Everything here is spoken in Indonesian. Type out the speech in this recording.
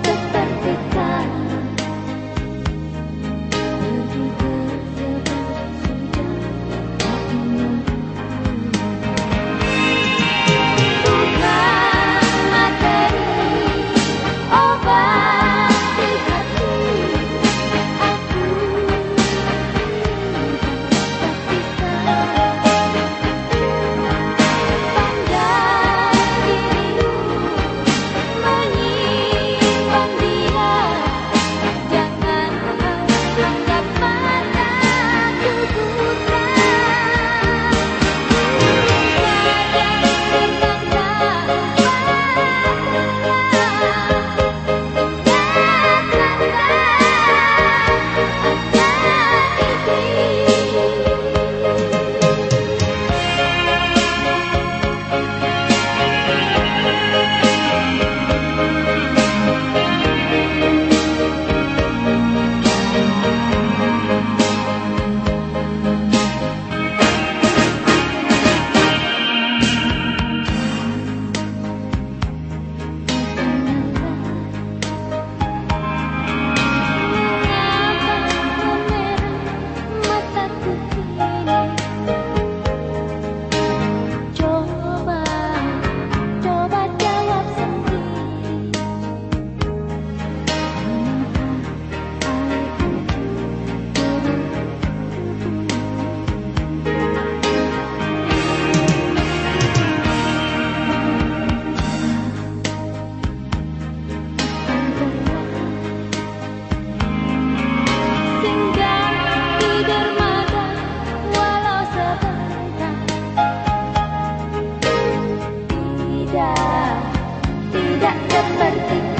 tepat di kanan Tidak seperti